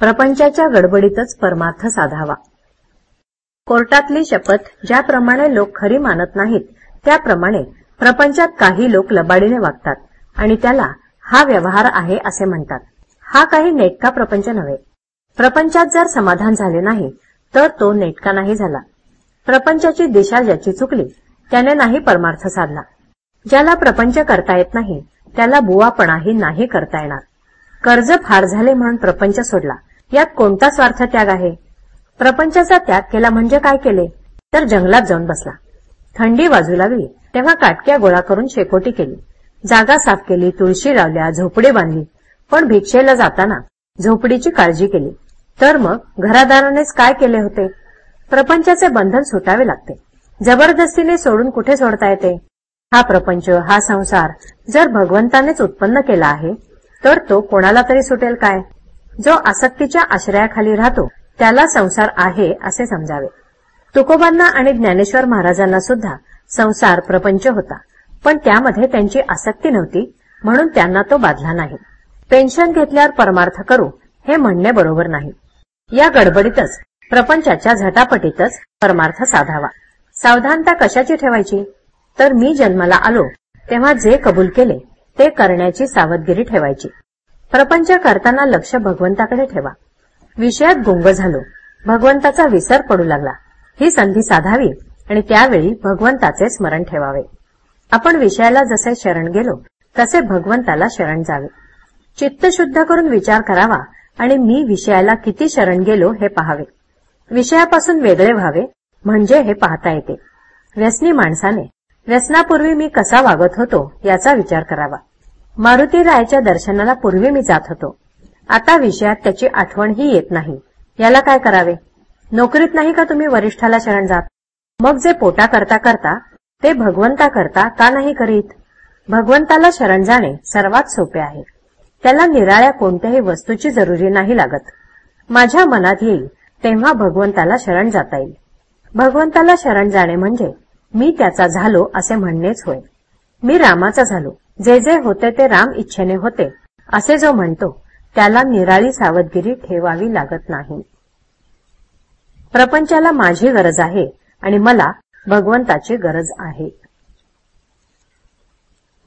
प्रपंचाच्या गडबडीतच परमार्थ साधावा. कोर्टातली शपथ ज्याप्रमाणे लोक खरी मानत नाहीत त्याप्रमाणे प्रपंचात काही लोक लबाडीने वागतात आणि त्याला हा व्यवहार आहे असे म्हणतात. हा काही नेटका प्रपंच नव्हे. प्रपंचात जर समाधान झाले नाही तर तो नेटका नाही झाला. प्रपंचाची दिशा ज्याची चुकली त्याने नाही परमार्थ साधला. ज्याला प्रपंच करता येत नाही त्याला बुवापणाही नाही करता येणार. कर्ज फार झाले म्हणून प्रपंच सोडला. यात कोणता स्वार्थ त्याग आहे? प्रपंचाचा त्याग केला म्हणजे काय केले? तर जंगलात जाऊन बसला. थंडी वाजू लागली. तेव्हा काटक्या गोळा करून शेकोटी केली. जागा साफ केली तुळशी लावल्या झोपडी बांधली. पण भिक्षेला जाताना झोपडीची काळजी केली. तर मग घरादारानेच काय केले होते? प्रपंचाचे बंधन सुटावे लागते. जबरदस्तीने सोडून कुठे सोडता येते? हा प्रपंच हा संसार जर भगवंतानेच उत्पन्न केला आहे तर तो कोणाला तरी सुटेल काय? जो आसक्तीच्या आश्रयाखाली राहतो त्याला संसार आहे असे समजावे. तुकोबांना आणि ज्ञानेश्वर महाराजांना सुद्धा संसार प्रपंच होता पण त्यामध्ये त्यांची आसक्ती नव्हती म्हणून त्यांना तो बाधला नाही. पेन्शन घेतल्यावर परमार्थ करू हे म्हणणे बरोबर नाही. या गडबडीतच प्रपंचाच्या झटापटीतच परमार्थ साधावा. सावधानता कशाची ठेवायची? तर मी जन्माला आलो तेव्हा जे कबूल केले ते करण्याची सावधगिरी ठेवायची. प्रपंच करताना लक्ष भगवंताकडे ठेवा. विषयात गुंग झालो. भगवंताचा विसर पडू लागला. ही संधी साधावी आणि त्यावेळी भगवंताचे स्मरण ठेवावे. आपण विषयाला जसे शरण गेलो तसे भगवंताला शरण जावे. चित्त शुद्ध करून विचार करावा आणि मी विषयाला किती शरण गेलो हे पहावे. विषयापासून वेगळे व्हावे म्हणजे हे पाहता येते. व्यसनी माणसाने व्यसनापूर्वी मी कसा वागत होतो याचा विचार करावा. मारुती रायच्या दर्शनाला पूर्वी मी जात होतो. आता विषयात त्याची आठवणही येत नाही. याला काय करावे? नोकरीत नाही का तुम्ही वरिष्ठाला शरण जात? मग जे पोटा करता करता ते भगवंता करता का नाही करीत? भगवंताला शरण जाणे सर्वात सोपे आहे. त्याला निराळ्या कोणत्याही वस्तूची जरुरी नाही लागत. माझ्या मनात येईल तेव्हा भगवंताला शरण जाता येईल. भगवंताला शरण जाणे म्हणजे मी त्याचा झालो असे म्हणणेच होय. मी रामाचा झालो. जे जे होते ते राम इच्छेने होते असे जो म्हणतो त्याला निराळी सावधगिरी ठेवावी लागत नाही. प्रपंचाला माझी गरज आहे आणि मला भगवंताची गरज आहे.